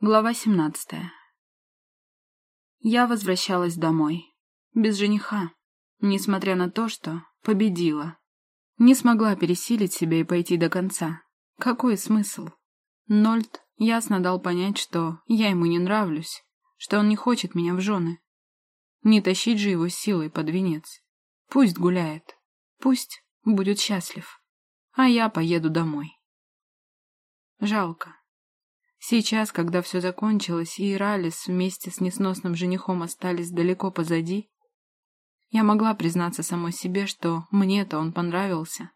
Глава 17. Я возвращалась домой. Без жениха. Несмотря на то, что победила. Не смогла пересилить себя и пойти до конца. Какой смысл? Нольд ясно дал понять, что я ему не нравлюсь, что он не хочет меня в жены. Не тащить же его силой под венец. Пусть гуляет. Пусть будет счастлив. А я поеду домой. Жалко. Сейчас, когда все закончилось, и Иралис вместе с несносным женихом остались далеко позади, я могла признаться самой себе, что мне-то он понравился,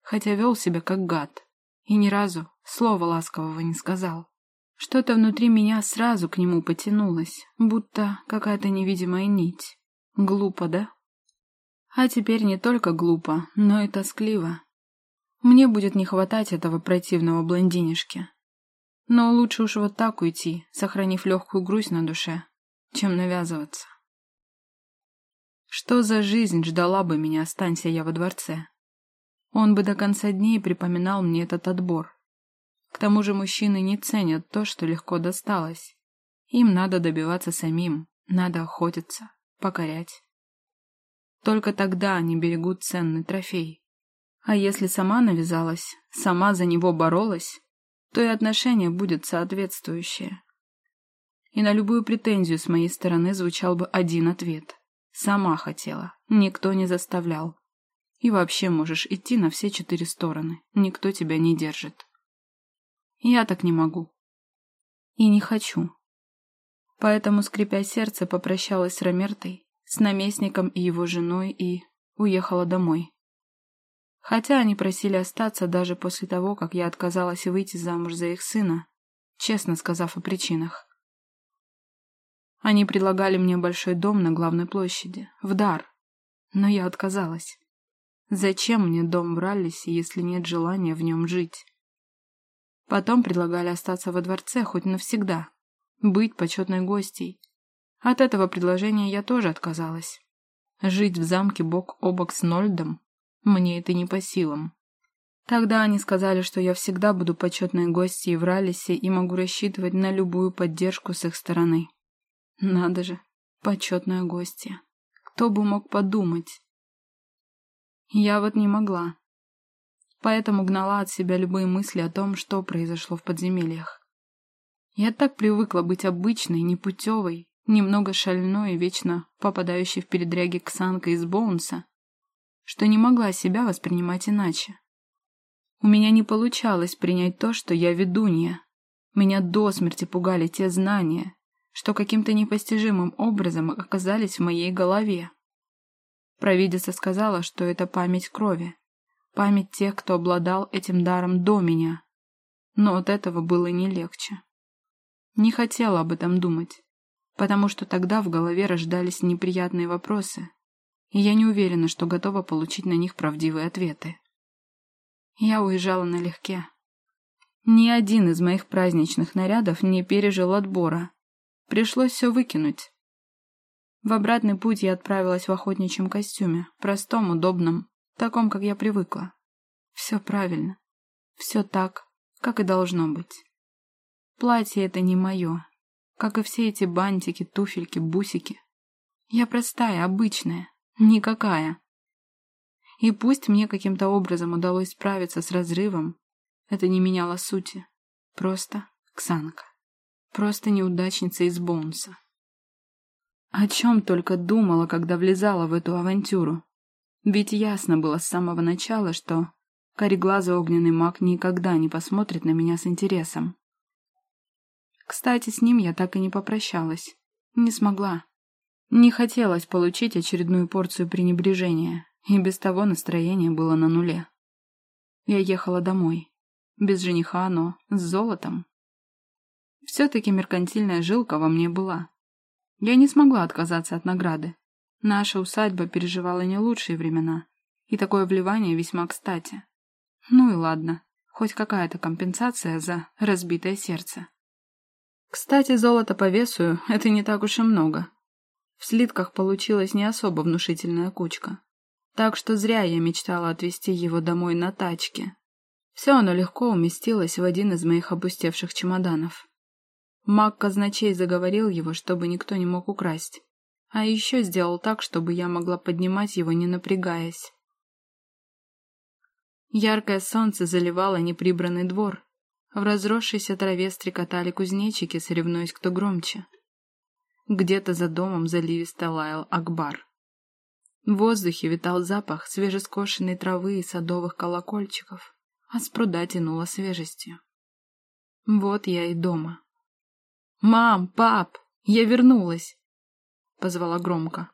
хотя вел себя как гад, и ни разу слова ласкового не сказал. Что-то внутри меня сразу к нему потянулось, будто какая-то невидимая нить. Глупо, да? А теперь не только глупо, но и тоскливо. Мне будет не хватать этого противного блондинишки. Но лучше уж вот так уйти, сохранив легкую грусть на душе, чем навязываться. Что за жизнь ждала бы меня, останься я во дворце? Он бы до конца дней припоминал мне этот отбор. К тому же мужчины не ценят то, что легко досталось. Им надо добиваться самим, надо охотиться, покорять. Только тогда они берегут ценный трофей. А если сама навязалась, сама за него боролась, то и отношение будет соответствующее. И на любую претензию с моей стороны звучал бы один ответ. Сама хотела, никто не заставлял. И вообще можешь идти на все четыре стороны, никто тебя не держит. Я так не могу. И не хочу. Поэтому, скрипя сердце, попрощалась с Ромертой, с наместником и его женой и уехала домой. Хотя они просили остаться даже после того, как я отказалась выйти замуж за их сына, честно сказав о причинах. Они предлагали мне большой дом на главной площади, в дар, но я отказалась. Зачем мне дом в Раллисе, если нет желания в нем жить? Потом предлагали остаться во дворце хоть навсегда, быть почетной гостьей. От этого предложения я тоже отказалась. Жить в замке бок о бок с Нольдом мне это не по силам. Тогда они сказали, что я всегда буду почетной гостьей в Ралисе и могу рассчитывать на любую поддержку с их стороны. Надо же, почетная гостья. Кто бы мог подумать? Я вот не могла. Поэтому гнала от себя любые мысли о том, что произошло в подземельях. Я так привыкла быть обычной, непутевой, немного шальной и вечно попадающей в передряги Ксанкой из Боунса, что не могла себя воспринимать иначе. У меня не получалось принять то, что я ведунья. Меня до смерти пугали те знания, что каким-то непостижимым образом оказались в моей голове. Провидица сказала, что это память крови, память тех, кто обладал этим даром до меня. Но от этого было не легче. Не хотела об этом думать, потому что тогда в голове рождались неприятные вопросы, и я не уверена, что готова получить на них правдивые ответы. Я уезжала налегке. Ни один из моих праздничных нарядов не пережил отбора. Пришлось все выкинуть. В обратный путь я отправилась в охотничьем костюме, простом, удобном, таком, как я привыкла. Все правильно. Все так, как и должно быть. Платье это не мое, как и все эти бантики, туфельки, бусики. Я простая, обычная, Никакая. И пусть мне каким-то образом удалось справиться с разрывом, это не меняло сути. Просто Ксанка. Просто неудачница из Боунса. О чем только думала, когда влезала в эту авантюру. Ведь ясно было с самого начала, что кореглазый огненный маг никогда не посмотрит на меня с интересом. Кстати, с ним я так и не попрощалась. Не смогла. Не хотелось получить очередную порцию пренебрежения, и без того настроение было на нуле. Я ехала домой. Без жениха, но с золотом. Все-таки меркантильная жилка во мне была. Я не смогла отказаться от награды. Наша усадьба переживала не лучшие времена, и такое вливание весьма кстати. Ну и ладно, хоть какая-то компенсация за разбитое сердце. Кстати, золото по весу — это не так уж и много, в слитках получилась не особо внушительная кучка. Так что зря я мечтала отвезти его домой на тачке. Все оно легко уместилось в один из моих опустевших чемоданов. Маг казначей заговорил его, чтобы никто не мог украсть. А еще сделал так, чтобы я могла поднимать его, не напрягаясь. Яркое солнце заливало неприбранный двор. В разросшейся траве стрекотали кузнечики, соревнуясь кто громче. Где-то за домом заливисто лаял Акбар. В воздухе витал запах свежескошенной травы и садовых колокольчиков, а с пруда тянуло свежестью. Вот я и дома. «Мам! Пап! Я вернулась!» — позвала громко.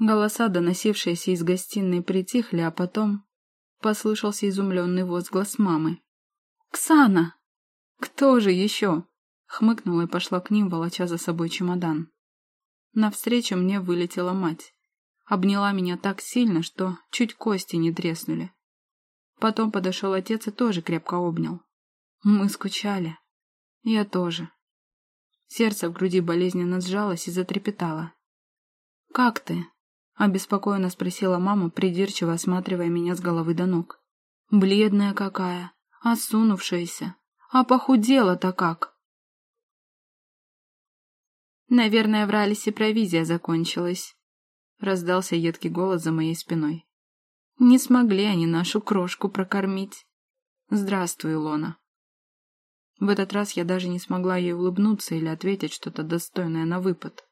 Голоса, доносившиеся из гостиной, притихли, а потом послышался изумленный возглас мамы. «Ксана! Кто же еще?» Хмыкнула и пошла к ним, волоча за собой чемодан. Навстречу мне вылетела мать. Обняла меня так сильно, что чуть кости не треснули. Потом подошел отец и тоже крепко обнял. Мы скучали. Я тоже. Сердце в груди болезненно сжалось и затрепетало. «Как ты?» — обеспокоенно спросила мама, придирчиво осматривая меня с головы до ног. «Бледная какая, осунувшаяся. А похудела-то как!» «Наверное, в Ралисе провизия закончилась», — раздался едкий голос за моей спиной. «Не смогли они нашу крошку прокормить. Здравствуй, Лона». В этот раз я даже не смогла ей улыбнуться или ответить что-то достойное на выпад,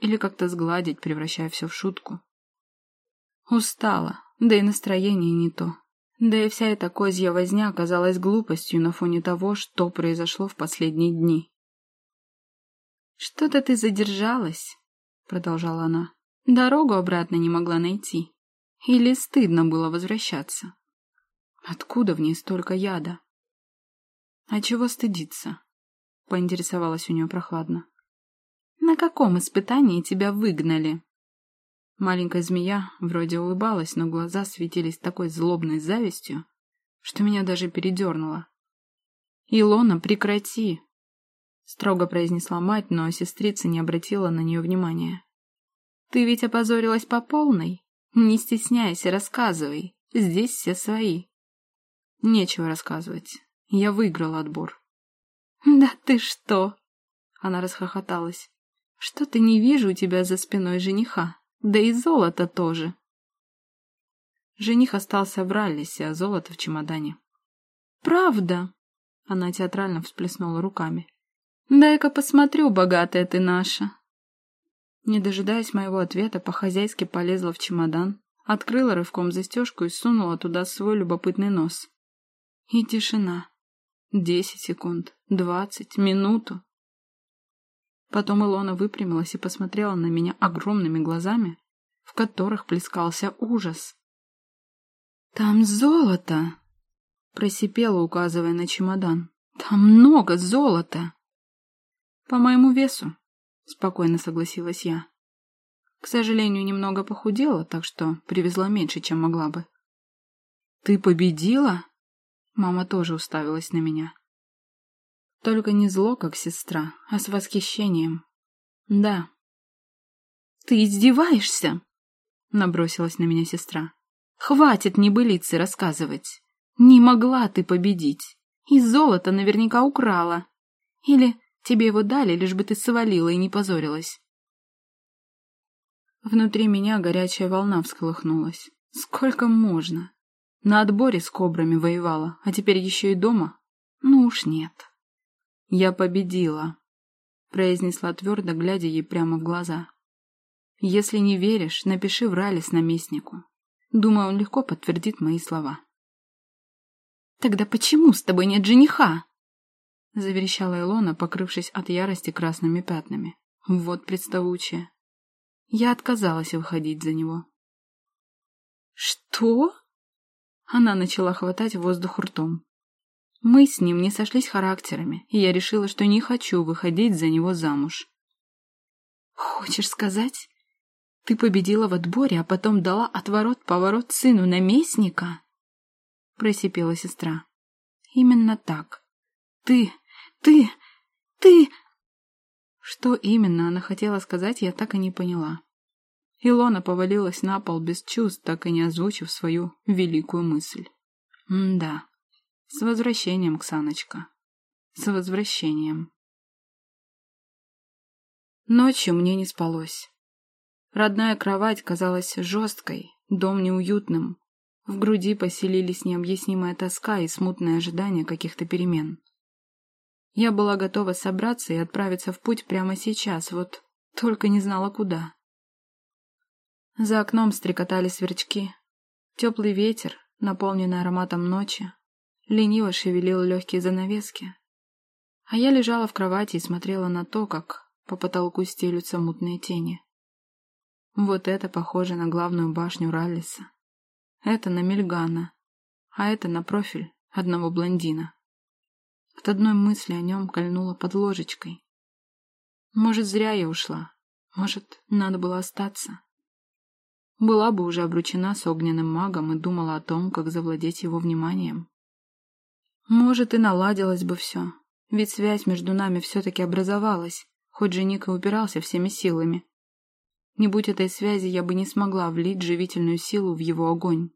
или как-то сгладить, превращая все в шутку. Устала, да и настроение не то. Да и вся эта козья возня оказалась глупостью на фоне того, что произошло в последние дни. «Что-то ты задержалась», — продолжала она. «Дорогу обратно не могла найти. Или стыдно было возвращаться? Откуда в ней столько яда?» «А чего стыдиться?» — поинтересовалась у нее прохладно. «На каком испытании тебя выгнали?» Маленькая змея вроде улыбалась, но глаза светились такой злобной завистью, что меня даже передернуло. «Илона, прекрати!» Строго произнесла мать, но сестрица не обратила на нее внимания. «Ты ведь опозорилась по полной? Не стесняйся, рассказывай. Здесь все свои». «Нечего рассказывать. Я выиграла отбор». «Да ты что?» Она расхохоталась. «Что-то не вижу у тебя за спиной жениха. Да и золото тоже». Жених остался в Раллисе, а золото в чемодане. «Правда?» Она театрально всплеснула руками. Дай-ка посмотрю, богатая ты наша. Не дожидаясь моего ответа, по-хозяйски полезла в чемодан, открыла рывком застежку и сунула туда свой любопытный нос. И тишина. Десять секунд, двадцать, минуту. Потом Илона выпрямилась и посмотрела на меня огромными глазами, в которых плескался ужас. «Там золото!» — просипела, указывая на чемодан. «Там много золота!» «По моему весу», — спокойно согласилась я. К сожалению, немного похудела, так что привезла меньше, чем могла бы. «Ты победила?» Мама тоже уставилась на меня. Только не зло, как сестра, а с восхищением. «Да». «Ты издеваешься?» — набросилась на меня сестра. «Хватит небылицы рассказывать. Не могла ты победить. И золото наверняка украла. Или Тебе его дали, лишь бы ты свалила и не позорилась. Внутри меня горячая волна всколыхнулась. Сколько можно? На отборе с кобрами воевала, а теперь еще и дома? Ну уж нет. Я победила, произнесла твердо, глядя ей прямо в глаза. Если не веришь, напиши в Ралис наместнику. Думаю, он легко подтвердит мои слова. Тогда почему с тобой нет жениха? — заверещала Илона, покрывшись от ярости красными пятнами. «Вот представучая». Я отказалась выходить за него. «Что?» Она начала хватать воздух ртом. Мы с ним не сошлись характерами, и я решила, что не хочу выходить за него замуж. «Хочешь сказать, ты победила в отборе, а потом дала отворот-поворот сыну наместника?» Просипела сестра. «Именно так. Ты ты... ты...» Что именно она хотела сказать, я так и не поняла. Илона повалилась на пол без чувств, так и не озвучив свою великую мысль. «М-да. С возвращением, Ксаночка. С возвращением». Ночью мне не спалось. Родная кровать казалась жесткой, дом неуютным. В груди поселились необъяснимая тоска и смутное ожидание каких-то перемен. Я была готова собраться и отправиться в путь прямо сейчас, вот только не знала куда. За окном стрекотали сверчки. Теплый ветер, наполненный ароматом ночи, лениво шевелил легкие занавески. А я лежала в кровати и смотрела на то, как по потолку стелются мутные тени. Вот это похоже на главную башню Раллиса. Это на Мельгана, а это на профиль одного блондина. От одной мысли о нем кольнула под ложечкой. Может, зря я ушла. Может, надо было остаться. Была бы уже обручена с огненным магом и думала о том, как завладеть его вниманием. Может, и наладилось бы все, ведь связь между нами все-таки образовалась, хоть жених и упирался всеми силами. Не будь этой связи, я бы не смогла влить живительную силу в его огонь.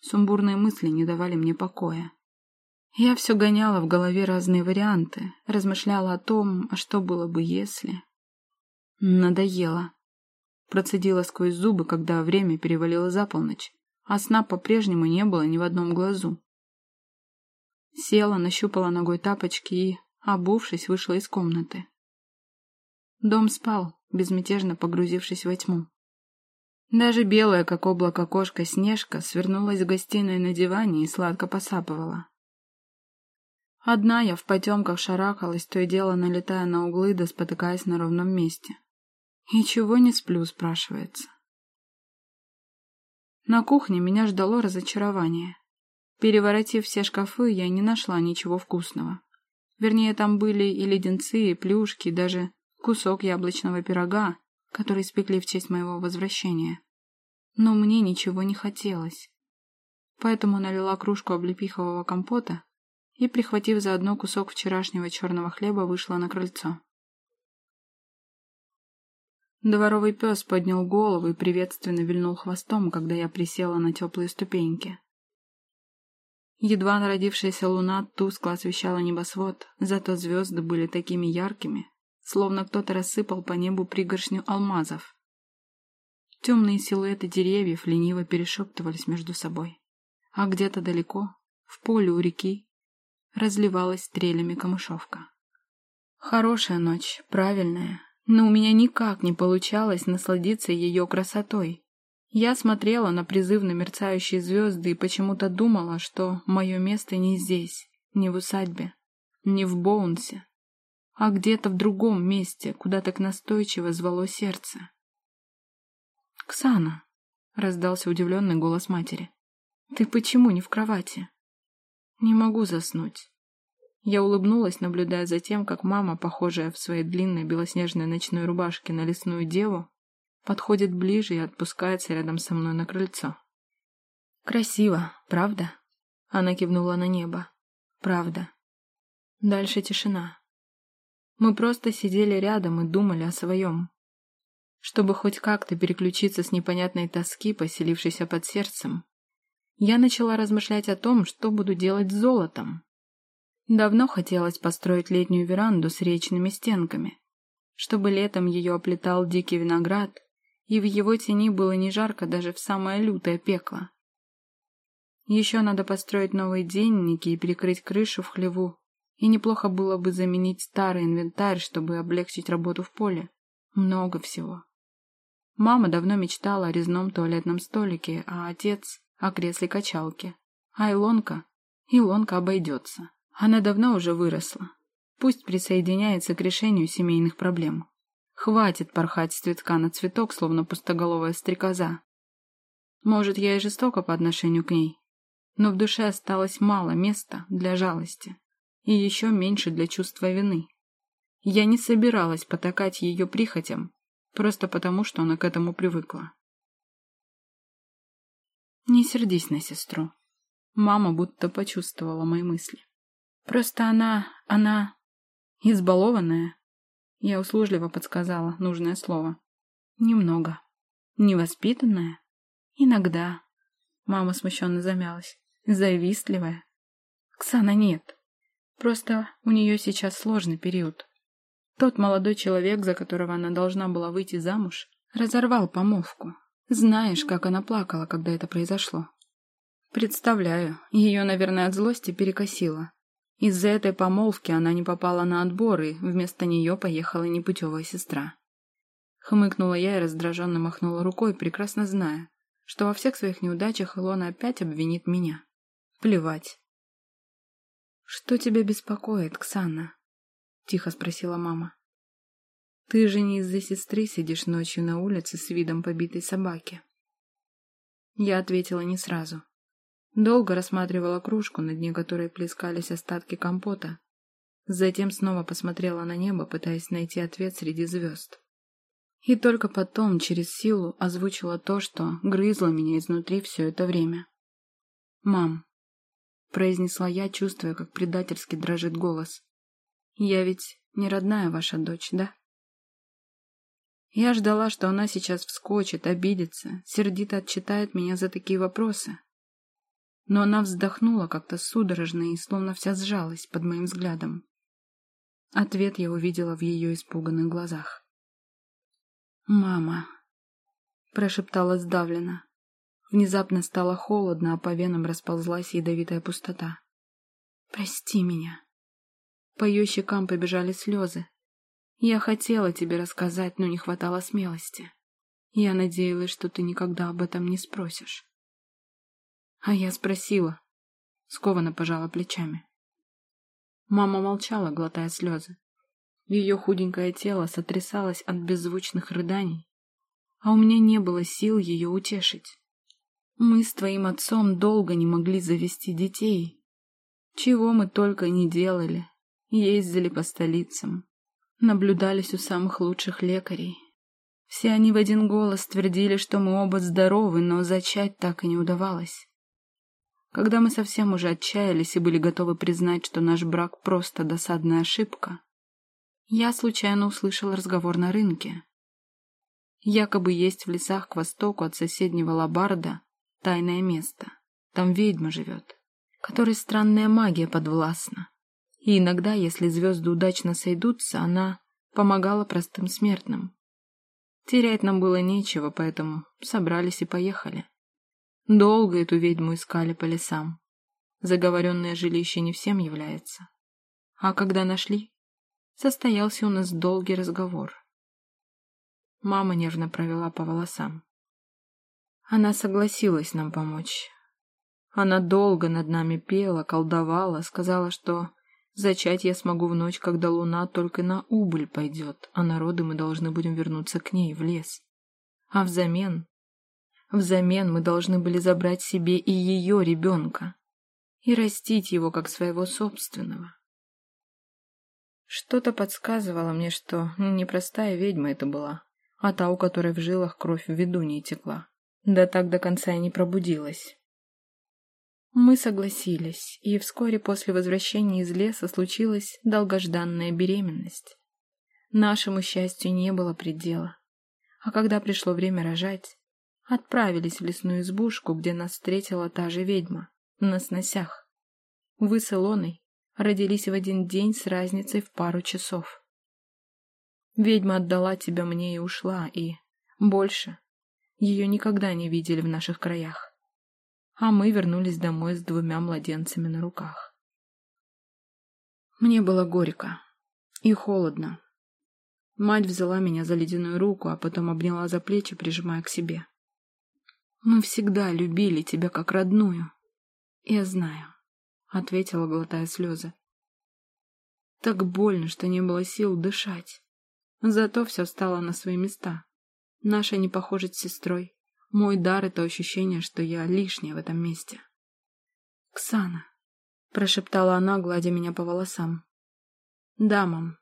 Сумбурные мысли не давали мне покоя. Я все гоняла в голове разные варианты, размышляла о том, а что было бы, если... Надоело. Процедила сквозь зубы, когда время перевалило за полночь, а сна по-прежнему не было ни в одном глазу. Села, нащупала ногой тапочки и, обувшись, вышла из комнаты. Дом спал, безмятежно погрузившись во тьму. Даже белая, как облако кошка, Снежка свернулась в гостиной на диване и сладко посапывала. Одна я в потемках шарахалась, то и дело налетая на углы да спотыкаясь на ровном месте. И чего не сплю, спрашивается. На кухне меня ждало разочарование. Переворотив все шкафы, я не нашла ничего вкусного. Вернее, там были и леденцы, и плюшки, и даже кусок яблочного пирога, который испекли в честь моего возвращения. Но мне ничего не хотелось. Поэтому налила кружку облепихового компота и, прихватив заодно кусок вчерашнего черного хлеба, вышла на крыльцо. Дворовый пес поднял голову и приветственно вильнул хвостом, когда я присела на теплые ступеньки. Едва народившаяся луна тускло освещала небосвод, зато звезды были такими яркими, словно кто-то рассыпал по небу пригоршню алмазов. Темные силуэты деревьев лениво перешептывались между собой, а где-то далеко, в поле у реки, разливалась стрелями камышовка. Хорошая ночь, правильная, но у меня никак не получалось насладиться ее красотой. Я смотрела на призывно мерцающие звезды и почему-то думала, что мое место не здесь, не в усадьбе, не в Боунсе, а где-то в другом месте, куда так настойчиво звало сердце. «Ксана!» — раздался удивленный голос матери. «Ты почему не в кровати?» «Не могу заснуть. Я улыбнулась, наблюдая за тем, как мама, похожая в своей длинной белоснежной ночной рубашке на лесную деву, подходит ближе и отпускается рядом со мной на крыльцо. «Красиво, правда?» Она кивнула на небо. «Правда». Дальше тишина. Мы просто сидели рядом и думали о своем. Чтобы хоть как-то переключиться с непонятной тоски, поселившейся под сердцем, я начала размышлять о том, что буду делать с золотом. Давно хотелось построить летнюю веранду с речными стенками, чтобы летом ее оплетал дикий виноград, и в его тени было не жарко даже в самое лютое пекло. Еще надо построить новые денники и перекрыть крышу в хлеву, и неплохо было бы заменить старый инвентарь, чтобы облегчить работу в поле. Много всего. Мама давно мечтала о резном туалетном столике, а отец — о кресле-качалке. А Илонка? Илонка обойдется. Она давно уже выросла. Пусть присоединяется к решению семейных проблем. Хватит порхать с цветка на цветок, словно пустоголовая стрекоза. Может, я и жестока по отношению к ней, но в душе осталось мало места для жалости и еще меньше для чувства вины. Я не собиралась потакать ее прихотям, просто потому, что она к этому привыкла. Не сердись на сестру. Мама будто почувствовала мои мысли. Просто она... она... избалованная. Я услужливо подсказала нужное слово. Немного. Невоспитанная? Иногда. Мама смущенно замялась. Завистливая? Ксана нет. Просто у нее сейчас сложный период. Тот молодой человек, за которого она должна была выйти замуж, разорвал помолвку. Знаешь, как она плакала, когда это произошло? Представляю, ее, наверное, от злости перекосило. Из-за этой помолвки она не попала на отбор, и вместо нее поехала непутевая сестра. Хмыкнула я и раздраженно махнула рукой, прекрасно зная, что во всех своих неудачах Илона опять обвинит меня. Плевать. «Что тебя беспокоит, Ксана?» — тихо спросила мама. «Ты же не из-за сестры сидишь ночью на улице с видом побитой собаки». Я ответила не сразу. Долго рассматривала кружку, на дне которой плескались остатки компота. Затем снова посмотрела на небо, пытаясь найти ответ среди звезд. И только потом, через силу, озвучила то, что грызло меня изнутри все это время. «Мам», — произнесла я, чувствуя, как предательски дрожит голос, — «я ведь не родная ваша дочь, да?» Я ждала, что она сейчас вскочит, обидится, сердито отчитает меня за такие вопросы но она вздохнула как-то судорожно и словно вся сжалась под моим взглядом. Ответ я увидела в ее испуганных глазах. «Мама», — прошептала сдавленно. Внезапно стало холодно, а по венам расползлась ядовитая пустота. «Прости меня». По ее щекам побежали слезы. Я хотела тебе рассказать, но не хватало смелости. Я надеялась, что ты никогда об этом не спросишь. А я спросила. Скованно пожала плечами. Мама молчала, глотая слезы. Ее худенькое тело сотрясалось от беззвучных рыданий, а у меня не было сил ее утешить. Мы с твоим отцом долго не могли завести детей. Чего мы только не делали. Ездили по столицам, наблюдались у самых лучших лекарей. Все они в один голос твердили, что мы оба здоровы, но зачать так и не удавалось. Когда мы совсем уже отчаялись и были готовы признать, что наш брак просто досадная ошибка, я случайно услышал разговор на рынке. Якобы есть в лесах к востоку от соседнего Лабарда тайное место. Там ведьма живет, которой странная магия подвластна. И иногда, если звезды удачно сойдутся, она помогала простым смертным. Терять нам было нечего, поэтому собрались и поехали. Долго эту ведьму искали по лесам. Заговоренное жилище не всем является. А когда нашли, состоялся у нас долгий разговор. Мама нежно провела по волосам. Она согласилась нам помочь. Она долго над нами пела, колдовала, сказала, что зачать я смогу в ночь, когда луна только на убыль пойдет, а народы мы должны будем вернуться к ней в лес. А взамен Взамен мы должны были забрать себе и ее ребенка и растить его как своего собственного. Что-то подсказывало мне, что непростая ведьма это была, а та, у которой в жилах кровь в виду не текла. Да так до конца и не пробудилась. Мы согласились, и вскоре после возвращения из леса случилась долгожданная беременность. Нашему счастью не было предела. А когда пришло время рожать, Отправились в лесную избушку, где нас встретила та же ведьма, на сносях. Вы с Илоной родились в один день с разницей в пару часов. Ведьма отдала тебя мне и ушла, и больше ее никогда не видели в наших краях. А мы вернулись домой с двумя младенцами на руках. Мне было горько и холодно. Мать взяла меня за ледяную руку, а потом обняла за плечи, прижимая к себе. Мы всегда любили тебя как родную. Я знаю, ответила, глотая слезы. Так больно, что не было сил дышать. Зато все стало на свои места. Наша непохожесть с сестрой. Мой дар — это ощущение, что я лишняя в этом месте. «Ксана», — прошептала она, гладя меня по волосам. «Да, мам.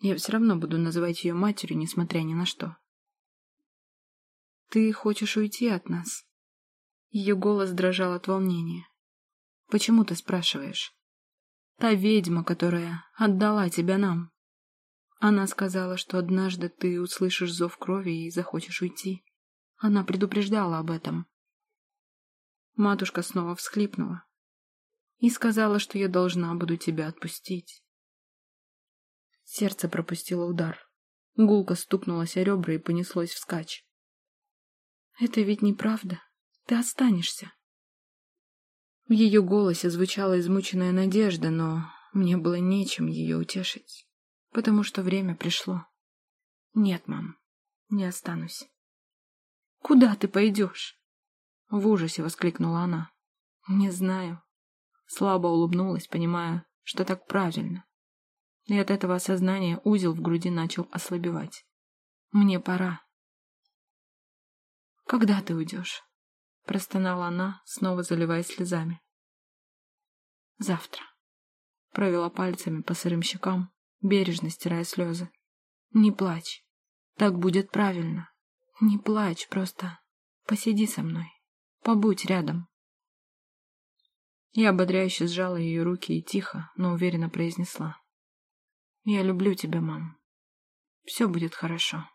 Я все равно буду называть ее матерью, несмотря ни на что». «Ты хочешь уйти от нас?» Ее голос дрожал от волнения. «Почему ты спрашиваешь?» «Та ведьма, которая отдала тебя нам. Она сказала, что однажды ты услышишь зов крови и захочешь уйти. Она предупреждала об этом». Матушка снова всхлипнула и сказала, что я должна буду тебя отпустить. Сердце пропустило удар. Гулко стукнулось о ребра и понеслось вскачь. «Это ведь неправда. Ты останешься». В ее голосе звучала измученная надежда, но мне было нечем ее утешить, потому что время пришло. «Нет, мам, не останусь». «Куда ты пойдешь?» В ужасе воскликнула она. «Не знаю». Слабо улыбнулась, понимая, что так правильно. И от этого осознания узел в груди начал ослабевать. «Мне пора». «Когда ты уйдешь?» Простонала она, снова заливаясь слезами. «Завтра». Провела пальцами по сырым щекам, бережно стирая слезы. «Не плачь. Так будет правильно. Не плачь, просто посиди со мной. Побудь рядом». Я ободряюще сжала ее руки и тихо, но уверенно произнесла. «Я люблю тебя, мам. Все будет хорошо».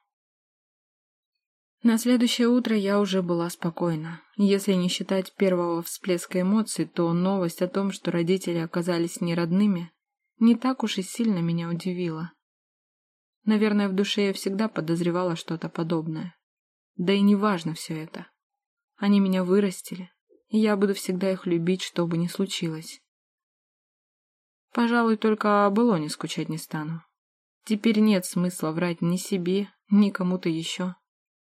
На следующее утро я уже была спокойна. Если не считать первого всплеска эмоций, то новость о том, что родители оказались не родными, не так уж и сильно меня удивила. Наверное, в душе я всегда подозревала что-то подобное. Да и не важно все это. Они меня вырастили, и я буду всегда их любить, что бы ни случилось. Пожалуй, только о Белоне скучать не стану. Теперь нет смысла врать ни себе, ни кому-то еще.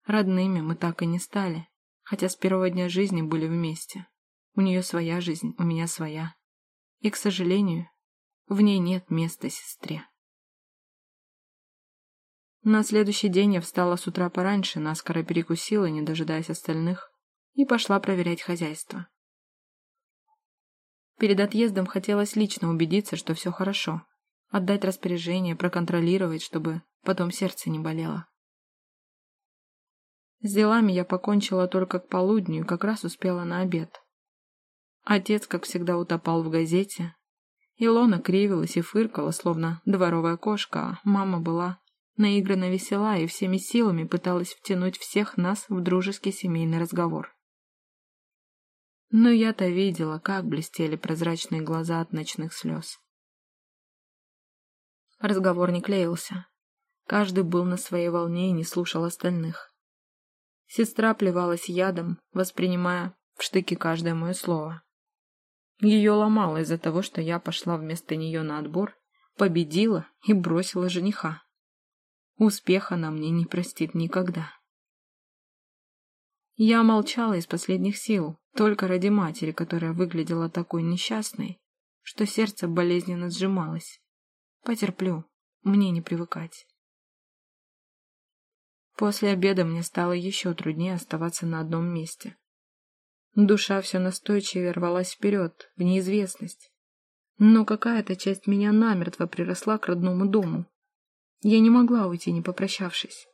Родными мы так и не стали, хотя с первого дня жизни были вместе. У нее своя жизнь, у меня своя. И, к сожалению, в ней нет места сестре. На следующий день я встала с утра пораньше, наскоро перекусила, не дожидаясь остальных, и пошла проверять хозяйство. Перед отъездом хотелось лично убедиться, что все хорошо, отдать распоряжение, проконтролировать, чтобы потом сердце не болело. С делами я покончила только к полудню как раз успела на обед. Отец, как всегда, утопал в газете. Илона кривилась и фыркала, словно дворовая кошка, а мама была наигранно весела и всеми силами пыталась втянуть всех нас в дружеский семейный разговор. Но я-то видела, как блестели прозрачные глаза от ночных слез. Разговор не клеился. Каждый был на своей волне и не слушал остальных. Сестра плевалась ядом, воспринимая в штыки каждое мое слово. Ее ломало из-за того, что я пошла вместо нее на отбор, победила и бросила жениха. Успеха она мне не простит никогда. Я молчала из последних сил, только ради матери, которая выглядела такой несчастной, что сердце болезненно сжималось. Потерплю, мне не привыкать. После обеда мне стало еще труднее оставаться на одном месте. Душа все настойчивее рвалась вперед, в неизвестность. Но какая-то часть меня намертво приросла к родному дому. Я не могла уйти, не попрощавшись.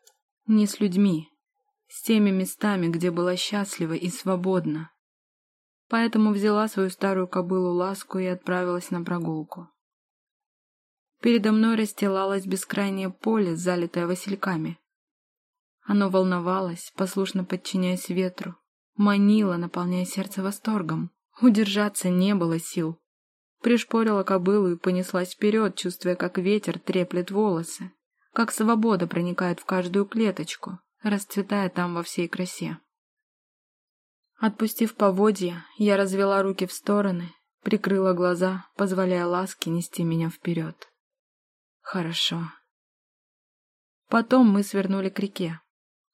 Не с людьми, с теми местами, где была счастлива и свободна. Поэтому взяла свою старую кобылу ласку и отправилась на прогулку. Передо мной расстилалось бескрайнее поле, залитое васильками. Оно волновалось, послушно подчиняясь ветру, манило, наполняя сердце восторгом. Удержаться не было сил. Пришпорила кобылу и понеслась вперед, чувствуя, как ветер треплет волосы, как свобода проникает в каждую клеточку, расцветая там во всей красе. Отпустив поводья, я развела руки в стороны, прикрыла глаза, позволяя ласке нести меня вперед. Хорошо. Потом мы свернули к реке.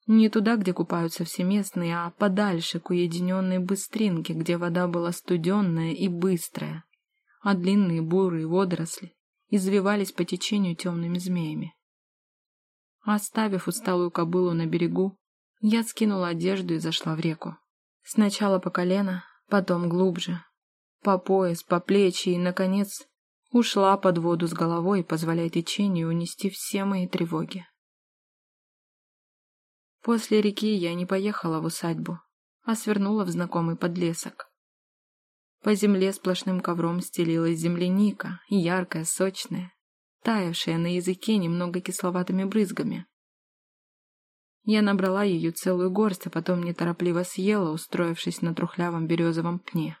Не туда, где купаются все местные, а подальше, к уединенной быстринке, где вода была студенная и быстрая, а длинные бурые водоросли извивались по течению темными змеями. Оставив усталую кобылу на берегу, я скинула одежду и зашла в реку. Сначала по колено, потом глубже, по пояс, по плечи и, наконец, ушла под воду с головой, позволяя течению унести все мои тревоги. После реки я не поехала в усадьбу, а свернула в знакомый подлесок. По земле сплошным ковром стелилась земляника, яркая, сочная, таявшая на языке немного кисловатыми брызгами. Я набрала ее целую горсть, а потом неторопливо съела, устроившись на трухлявом березовом пне.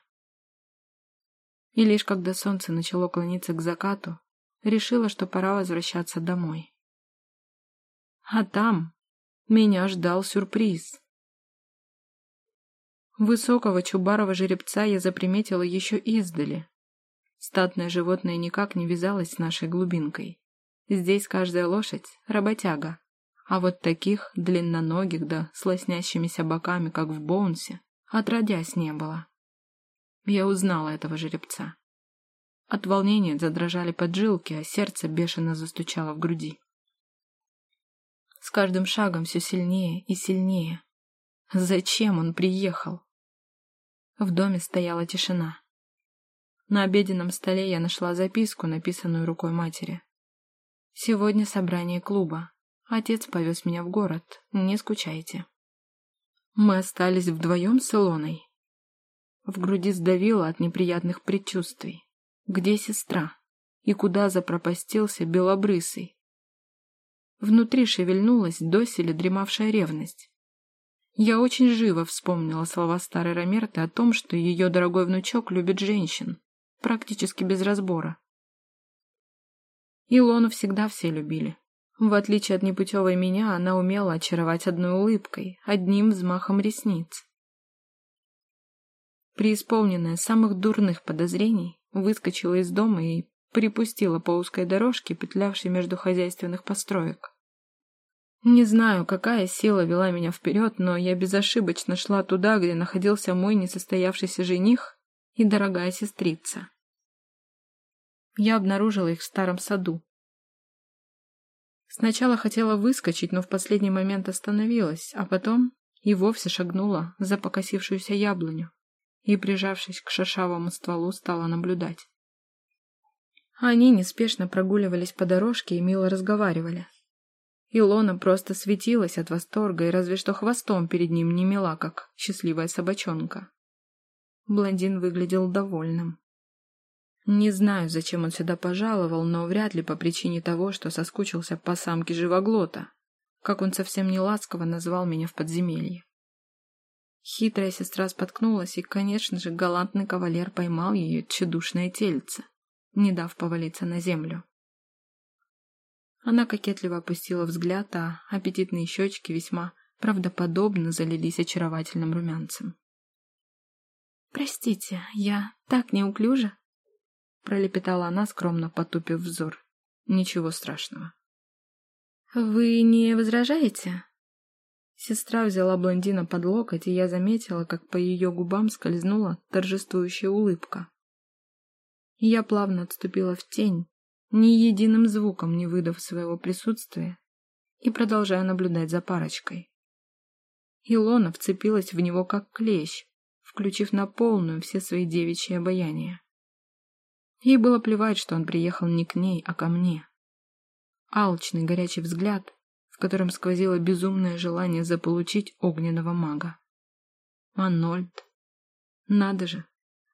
И лишь когда солнце начало клониться к закату, решила, что пора возвращаться домой. А там меня ждал сюрприз. Высокого чубарого жеребца я заприметила еще издали. Статное животное никак не вязалось с нашей глубинкой. Здесь каждая лошадь — работяга, а вот таких длинноногих да с лоснящимися боками, как в Боунсе, отродясь не было. Я узнала этого жеребца. От волнения задрожали поджилки, а сердце бешено застучало в груди. С каждым шагом все сильнее и сильнее. Зачем он приехал? В доме стояла тишина. На обеденном столе я нашла записку, написанную рукой матери. «Сегодня собрание клуба. Отец повез меня в город. Не скучайте». Мы остались вдвоем с Илоной. В груди сдавило от неприятных предчувствий. Где сестра? И куда запропастился белобрысый? Внутри шевельнулась доселе дремавшая ревность. Я очень живо вспомнила слова старой Ромерты о том, что ее дорогой внучок любит женщин, практически без разбора. Илону всегда все любили. В отличие от непутевой меня, она умела очаровать одной улыбкой, одним взмахом ресниц. Преисполненная самых дурных подозрений, выскочила из дома и припустила по узкой дорожке, петлявшей между хозяйственных построек. Не знаю, какая сила вела меня вперед, но я безошибочно шла туда, где находился мой несостоявшийся жених и дорогая сестрица. Я обнаружила их в старом саду. Сначала хотела выскочить, но в последний момент остановилась, а потом и вовсе шагнула за покосившуюся яблоню и, прижавшись к шершавому стволу, стала наблюдать. Они неспешно прогуливались по дорожке и мило разговаривали. Илона просто светилась от восторга и разве что хвостом перед ним не мела, как счастливая собачонка. Блондин выглядел довольным. Не знаю, зачем он сюда пожаловал, но вряд ли по причине того, что соскучился по самке живоглота, как он совсем не ласково назвал меня в подземелье. Хитрая сестра споткнулась, и, конечно же, галантный кавалер поймал ее тщедушное тельце, не дав повалиться на землю. Она кокетливо опустила взгляд, а аппетитные щечки весьма правдоподобно залились очаровательным румянцем. «Простите, я так неуклюжа?» — пролепетала она, скромно потупив взор. «Ничего страшного». «Вы не возражаете?» Сестра взяла блондина под локоть, и я заметила, как по ее губам скользнула торжествующая улыбка. Я плавно отступила в тень, ни единым звуком не выдав своего присутствия, и продолжая наблюдать за парочкой. Илона вцепилась в него как клещ, включив на полную все свои девичьи обаяния. Ей было плевать, что он приехал не к ней, а ко мне. Алчный горячий взгляд, котором сквозило безумное желание заполучить огненного мага. Манольд. Надо же.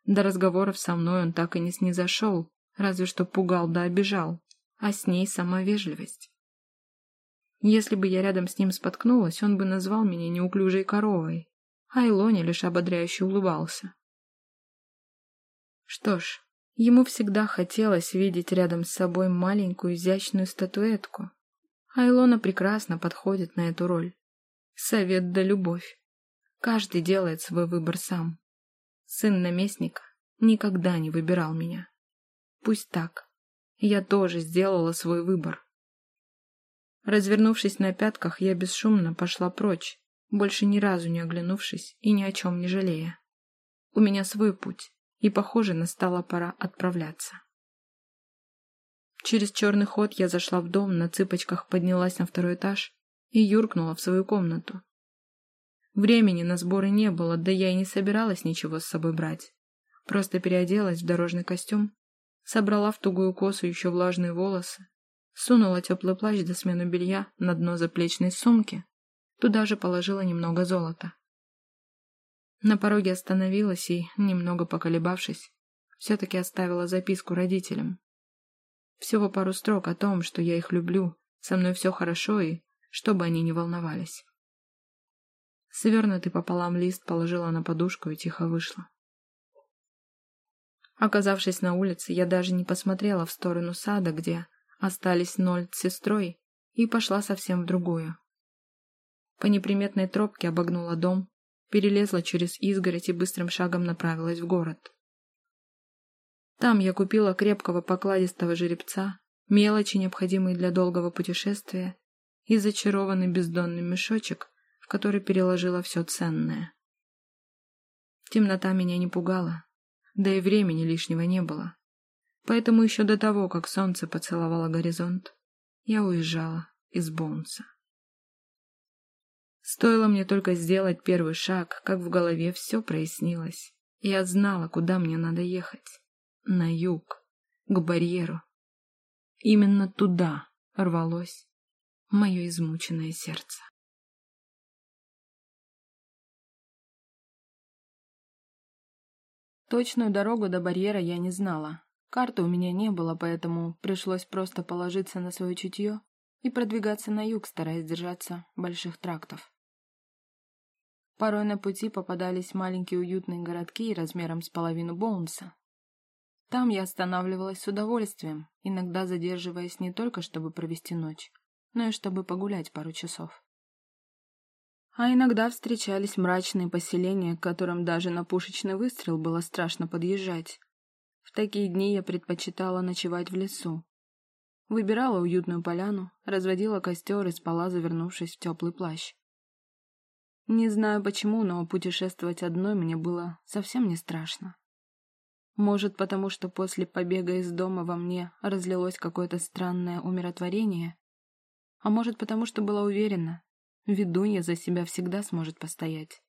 До разговоров со мной он так и не снизошел, разве что пугал да обижал, а с ней сама вежливость. Если бы я рядом с ним споткнулась, он бы назвал меня неуклюжей коровой, а Илоне лишь ободряюще улыбался. Что ж, ему всегда хотелось видеть рядом с собой маленькую изящную статуэтку, Айлона прекрасно подходит на эту роль. Совет да любовь. Каждый делает свой выбор сам. Сын наместника никогда не выбирал меня. Пусть так. Я тоже сделала свой выбор. Развернувшись на пятках, я бесшумно пошла прочь, больше ни разу не оглянувшись и ни о чем не жалея. У меня свой путь, и, похоже, настала пора отправляться. Через черный ход я зашла в дом, на цыпочках поднялась на второй этаж и юркнула в свою комнату. Времени на сборы не было, да я и не собиралась ничего с собой брать. Просто переоделась в дорожный костюм, собрала в тугую косу еще влажные волосы, сунула теплый плащ до смены белья на дно заплечной сумки, туда же положила немного золота. На пороге остановилась и, немного поколебавшись, все-таки оставила записку родителям. Всего пару строк о том, что я их люблю, со мной все хорошо и чтобы они не волновались. Свернутый пополам лист положила на подушку и тихо вышла. Оказавшись на улице, я даже не посмотрела в сторону сада, где остались Ноль с сестрой, и пошла совсем в другую. По неприметной тропке обогнула дом, перелезла через изгородь и быстрым шагом направилась в город. Там я купила крепкого покладистого жеребца, мелочи, необходимые для долгого путешествия, и зачарованный бездонный мешочек, в который переложила все ценное. Темнота меня не пугала, да и времени лишнего не было. Поэтому еще до того, как солнце поцеловало горизонт, я уезжала из Боунса. Стоило мне только сделать первый шаг, как в голове все прояснилось. Я знала, куда мне надо ехать. На юг, к барьеру. Именно туда рвалось мое измученное сердце. Точную дорогу до барьера я не знала. Карты у меня не было, поэтому пришлось просто положиться на свое чутье и продвигаться на юг, стараясь держаться больших трактов. Порой на пути попадались маленькие уютные городки размером с половину Боунса. Там я останавливалась с удовольствием, иногда задерживаясь не только, чтобы провести ночь, но и чтобы погулять пару часов. А иногда встречались мрачные поселения, к которым даже на пушечный выстрел было страшно подъезжать. В такие дни я предпочитала ночевать в лесу. Выбирала уютную поляну, разводила костер и спала, завернувшись в теплый плащ. Не знаю почему, но путешествовать одной мне было совсем не страшно. Может, потому что после побега из дома во мне разлилось какое-то странное умиротворение? А может, потому что была уверена, Ведунья за себя всегда сможет постоять.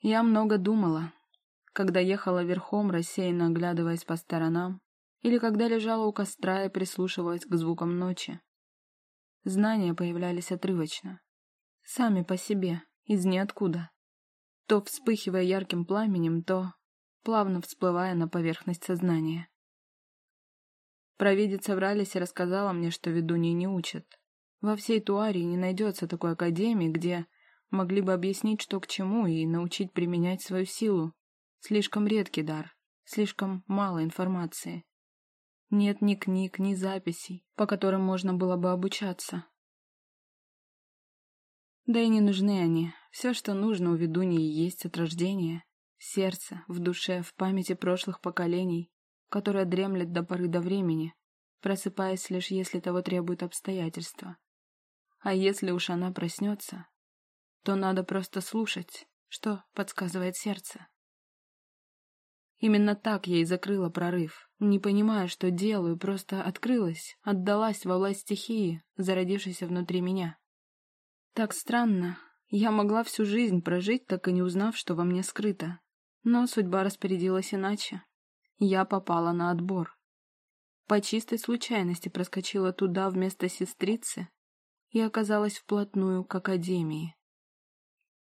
Я много думала, когда ехала верхом, рассеянно оглядываясь по сторонам, или когда лежала у костра и прислушивалась к звукам ночи. Знания появлялись отрывочно, сами по себе, из ниоткуда, то вспыхивая ярким пламенем, то плавно всплывая на поверхность сознания. Провидица в Ралисе рассказала мне, что ведуньи не учат, во всей Туарии не найдется такой академии, где могли бы объяснить, что к чему, и научить применять свою силу. Слишком редкий дар, слишком мало информации. Нет ни книг, ни записей, по которым можно было бы обучаться. Да и не нужны они. Все, что нужно у ведуньи, есть от рождения. В сердце, в душе, в памяти прошлых поколений, которая дремлет до поры до времени, просыпаясь лишь если того требуют обстоятельства. А если уж она проснется, то надо просто слушать, что подсказывает сердце. Именно так я и закрыла прорыв, не понимая, что делаю, просто открылась, отдалась во власть стихии, зародившейся внутри меня. Так странно, я могла всю жизнь прожить, так и не узнав, что во мне скрыто. Но судьба распорядилась иначе. Я попала на отбор. По чистой случайности проскочила туда вместо сестрицы и оказалась вплотную к Академии.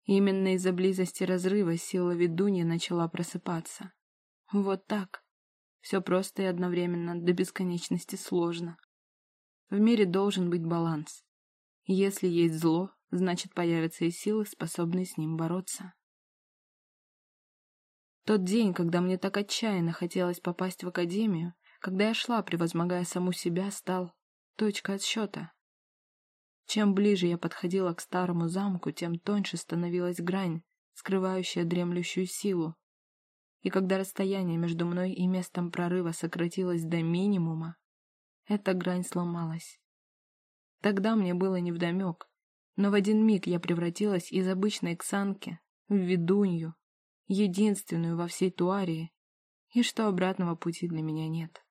Именно из-за близости разрыва сила ведунья начала просыпаться. Вот так. Все просто и одновременно до бесконечности сложно. В мире должен быть баланс. Если есть зло, значит появятся и силы, способные с ним бороться. Тот день, когда мне так отчаянно хотелось попасть в академию, когда я шла, превозмогая саму себя, стал точкой отсчета. Чем ближе я подходила к старому замку, тем тоньше становилась грань, скрывающая дремлющую силу. И когда расстояние между мной и местом прорыва сократилось до минимума, эта грань сломалась. Тогда мне было невдомек, но в один миг я превратилась из обычной Ксанки в ведунью, единственную во всей Туарии, и что обратного пути для меня нет.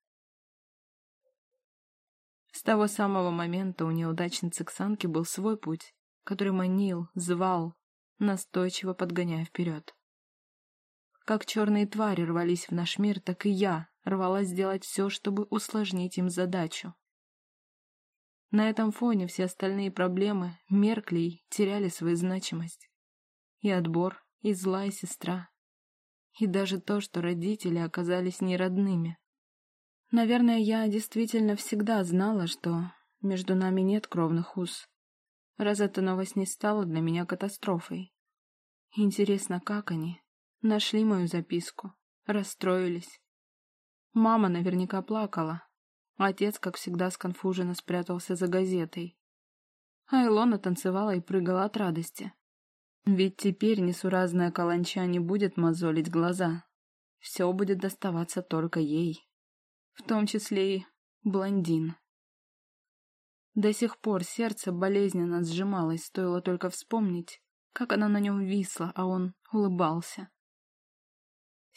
С того самого момента у неудачницы Ксанки был свой путь, который манил, звал, настойчиво подгоняя вперед. Как черные твари рвались в наш мир, так и я рвалась сделать все, чтобы усложнить им задачу. На этом фоне все остальные проблемы меркли и теряли свою значимость. И отбор, и злая сестра, и даже то, что родители оказались неродными. Наверное, я действительно всегда знала, что между нами нет кровных уз. Раз эта новость не стала для меня катастрофой. Интересно, как они? Нашли мою записку, расстроились Мама наверняка плакала. Отец, как всегда, сконфуженно спрятался за газетой. А Илона танцевала и прыгала от радости. Ведь теперь несуразная каланча не будет мозолить глаза. Все будет доставаться только ей. В том числе и блондин. До сих пор сердце болезненно сжималось, стоило только вспомнить, как она на нем висла, а он улыбался.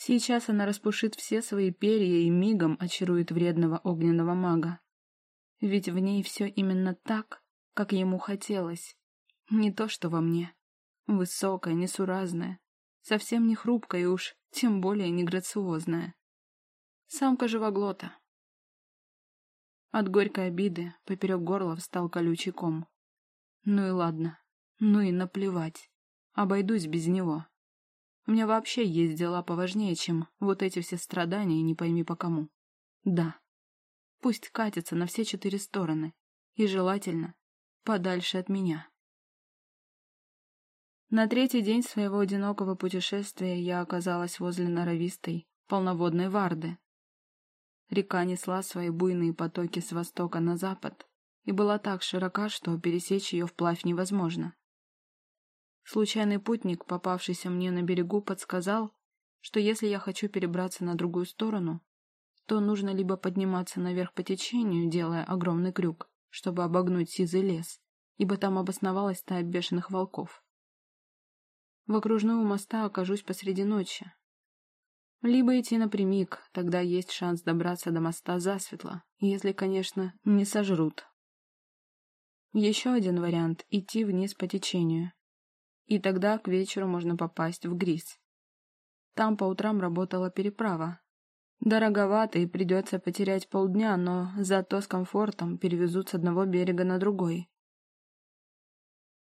Сейчас она распушит все свои перья и мигом очарует вредного огненного мага. Ведь в ней все именно так, как ему хотелось. Не то, что во мне. Высокая, несуразная, совсем не хрупкая уж тем более не грациозная. Самка живоглота. От горькой обиды поперек горла встал колючий ком. Ну и ладно. Ну и наплевать. Обойдусь без него. У меня вообще есть дела поважнее, чем вот эти все страдания, не пойми по кому. Да. Пусть катится на все четыре стороны. И желательно подальше от меня. На третий день своего одинокого путешествия я оказалась возле норовистой, полноводной Варды. Река несла свои буйные потоки с востока на запад и была так широка, что пересечь ее вплавь невозможно. Случайный путник, попавшийся мне на берегу, подсказал, что если я хочу перебраться на другую сторону, то нужно либо подниматься наверх по течению, делая огромный крюк, чтобы обогнуть сизый лес, ибо там обосновалась стая бешеных волков. В окружную моста окажусь посреди ночи. Либо идти напрямик, тогда есть шанс добраться до моста засветло, если, конечно, не сожрут. Еще один вариант — идти вниз по течению, и тогда к вечеру можно попасть в Грис. Там по утрам работала переправа. Дороговато и придется потерять полдня, но зато с комфортом перевезут с одного берега на другой.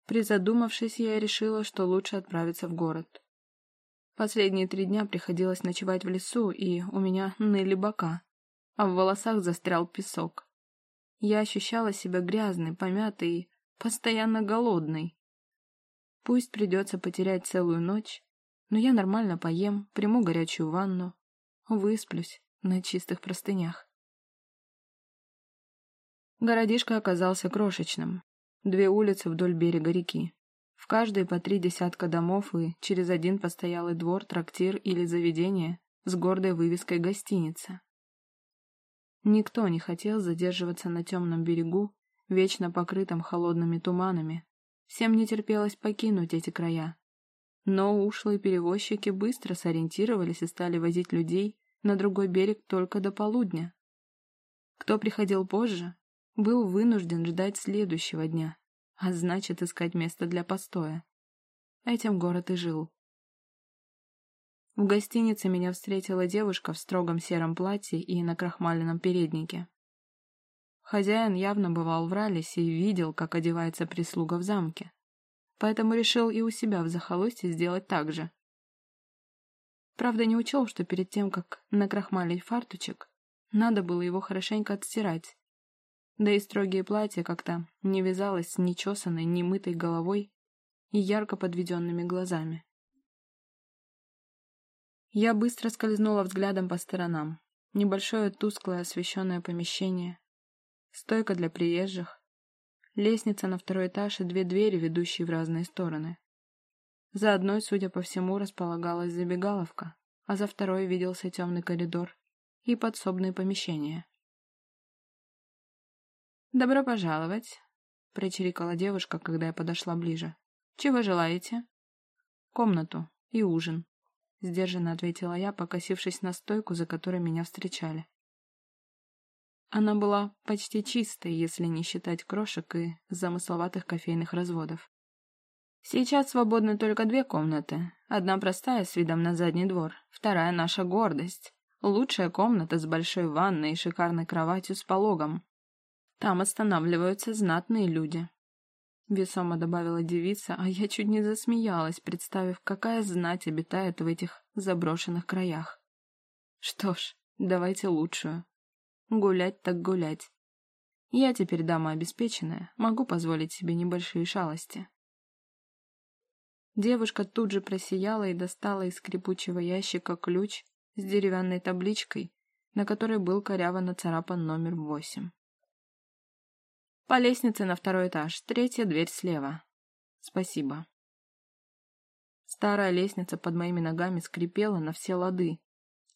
Призадумавшись, я решила, что лучше отправиться в город. Последние три дня приходилось ночевать в лесу, и у меня ныли бока, а в волосах застрял песок. Я ощущала себя грязной, помятой и постоянно голодной. Пусть придется потерять целую ночь, но я нормально поем, приму горячую ванну, высплюсь на чистых простынях. Городишко оказался крошечным. Две улицы вдоль берега реки. В каждой по три десятка домов и через один постоялый двор, трактир или заведение с гордой вывеской гостиница. Никто не хотел задерживаться на темном берегу, вечно покрытом холодными туманами, Всем не терпелось покинуть эти края. Но ушлые перевозчики быстро сориентировались и стали возить людей на другой берег только до полудня. Кто приходил позже, был вынужден ждать следующего дня, а значит искать место для постоя. Этим город и жил. В гостинице меня встретила девушка в строгом сером платье и на крахмаленном переднике. Хозяин явно бывал в Ралисе и видел, как одевается прислуга в замке. Поэтому решил и у себя в захолустье сделать так же. Правда, не учел, что перед тем, как накрахмалить фартучек, надо было его хорошенько отстирать. Да и строгие платья как-то не вязалось с нечесанной, немытой головой и ярко подведенными глазами. Я быстро скользнула взглядом по сторонам. Небольшое тусклое освещенное помещение, стойка для приезжих, лестница на второй этаж и две двери, ведущие в разные стороны. За одной, судя по всему, располагалась забегаловка, а за второй виделся темный коридор и подсобные помещения. «Добро пожаловать», — прочирикала девушка, когда я подошла ближе. «Чего желаете?» «Комнату и ужин», — сдержанно ответила я, покосившись на стойку, за которой меня встречали. Она была почти чистой, если не считать крошек и замысловатых кофейных разводов. Сейчас свободны только две комнаты. Одна простая с видом на задний двор, вторая наша гордость. Лучшая комната с большой ванной и шикарной кроватью с пологом. Там останавливаются знатные люди. Весомо добавила девица, а я чуть не засмеялась, представив, какая знать обитает в этих заброшенных краях. Что ж, давайте лучшую. Гулять так гулять. Я теперь дама обеспеченная, могу позволить себе небольшие шалости. Девушка тут же просияла и достала из скрипучего ящика ключ с деревянной табличкой, на которой был коряво нацарапан номер восемь. По лестнице на второй этаж, третья дверь слева. Спасибо. Старая лестница под моими ногами скрипела на все лады.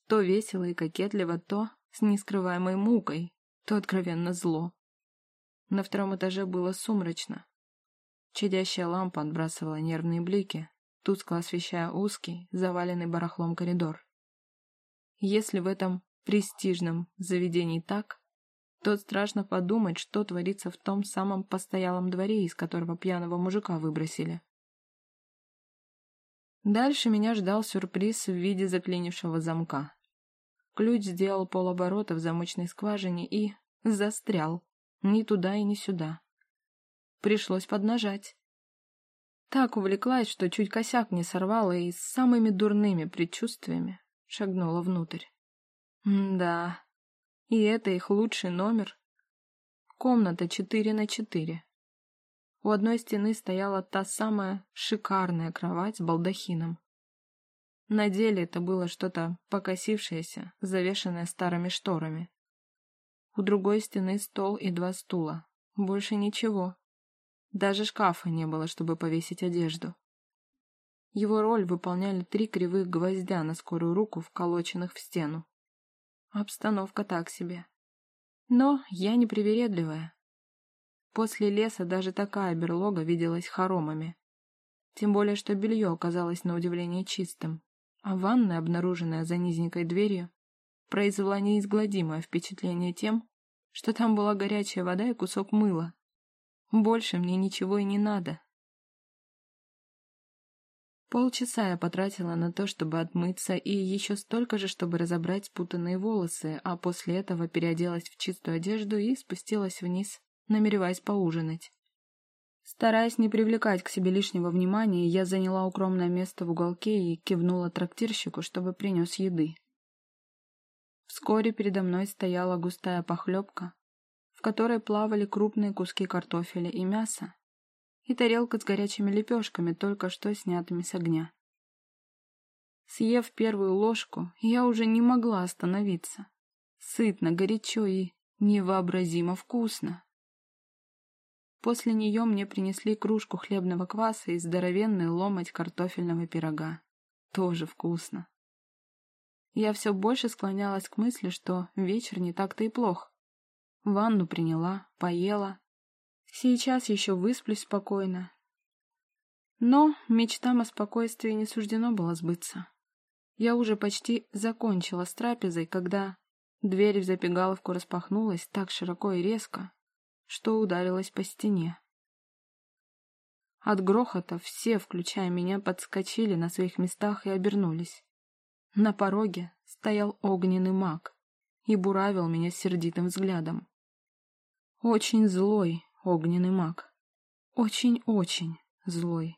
То весело и кокетливо, то с нескрываемой мукой, то откровенно зло. На втором этаже было сумрачно. Чадящая лампа отбрасывала нервные блики, тускло освещая узкий, заваленный барахлом коридор. Если в этом престижном заведении так, то страшно подумать, что творится в том самом постоялом дворе, из которого пьяного мужика выбросили. Дальше меня ждал сюрприз в виде заклинившего замка. Ключ сделал полоборота в замочной скважине и застрял. Ни туда и ни сюда. Пришлось поднажать. Так увлеклась, что чуть косяк не сорвала и с самыми дурными предчувствиями шагнула внутрь. Да, и это их лучший номер. Комната четыре на четыре. У одной стены стояла та самая шикарная кровать с балдахином. На деле это было что-то покосившееся, завешенное старыми шторами. У другой стены стол и два стула. Больше ничего. Даже шкафа не было, чтобы повесить одежду. Его роль выполняли три кривых гвоздя на скорую руку, вколоченных в стену. Обстановка так себе. Но я не привередливая. После леса даже такая берлога виделась хоромами. Тем более, что белье оказалось на удивление чистым, а ванная, обнаруженная за низенькой дверью, произвела неизгладимое впечатление тем, что там была горячая вода и кусок мыла. Больше мне ничего и не надо. Полчаса я потратила на то, чтобы отмыться, и еще столько же, чтобы разобрать спутанные волосы, а после этого переоделась в чистую одежду и спустилась вниз, намереваясь поужинать. Стараясь не привлекать к себе лишнего внимания, я заняла укромное место в уголке и кивнула трактирщику, чтобы принес еды. Вскоре передо мной стояла густая похлебка, в которой плавали крупные куски картофеля и мяса, и тарелка с горячими лепешками, только что снятыми с огня. Съев первую ложку, я уже не могла остановиться. Сытно, горячо и невообразимо вкусно. После нее мне принесли кружку хлебного кваса и здоровенный ломоть картофельного пирога. Тоже вкусно. Я все больше склонялась к мысли, что вечер не так-то и плох. Ванну приняла, поела, Сейчас еще высплюсь спокойно. Но мечтам о спокойствии не суждено было сбыться. Я уже почти закончила с трапезой, когда дверь в запегаловку распахнулась так широко и резко, что ударилась по стене. От грохота все, включая меня, подскочили на своих местах и обернулись. На пороге стоял огненный маг и буравил меня сердитым взглядом. Очень злой, огненный маг. Очень-очень злой.